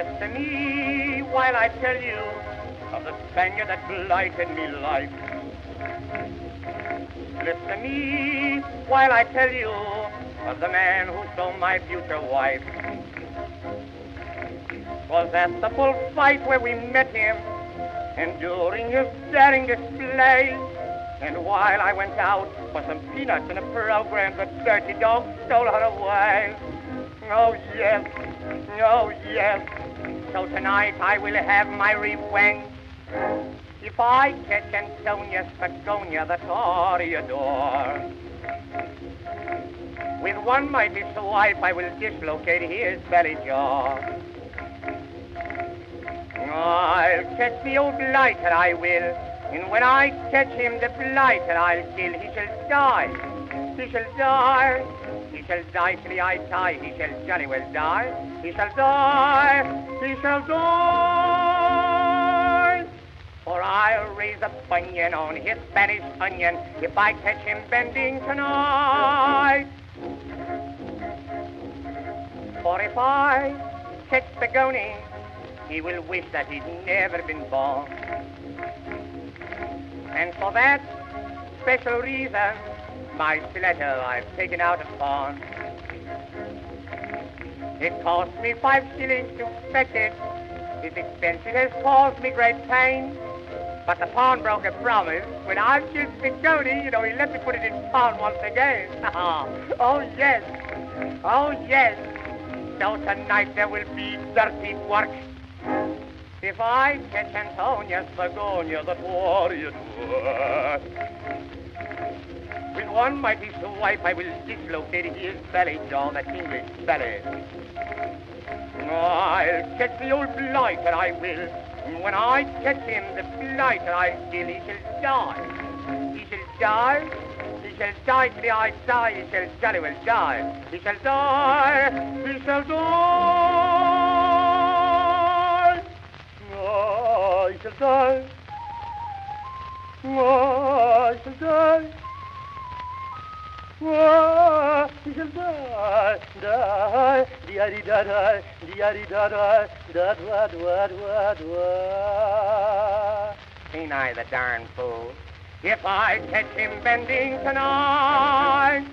Listen me while I tell you of the Spaniard that blighted me life. Listen me while I tell you of the man who stole my future wife. Was at the bullfight where we met him, and during his daring display, and while I went out for some peanuts in a program, the dirty dog stole her away. Oh yes, oh yes. So tonight I will have my revenge. If I catch Antonia Spagonia, the Toreador, with one mighty swipe I will dislocate his belly jaw. I'll catch the old blighter, I will, and when I catch him, the blighter I'll kill. He shall die, he shall die, he shall die till I die, he shall jolly well die, he shall die, he shall die. For I'll raise a bunion on his Spanish onion if I catch him bending tonight. For if I catch Spagoni, he will wish that he'd never been born. And for that special reason, my stiletto I've taken out of pawn. It cost me five shillings to fetch it. It's expensive, has caused me great pain. But the pawnbroker promised when I've killed Spagoni, you know, he let me put it in pawn once again. oh, yes. Oh, yes. So tonight there will be dirty work. If I catch Antonia Spagonia, the warrior, with one mighty swipe I will dislocate his belly jaw, that English belly. I'll catch the old blighter, I will. When I catch him, the blighter I'll kill, he shall die. He shall die. He shall die till I die. He shall jolly well die. He shall die. He shall die. Oh, he shall die. Oh, he shall die. Oh, he shall die, die, di da da, di da da, da da da da da. Ain't I the darn fool? If I catch him bending tonight.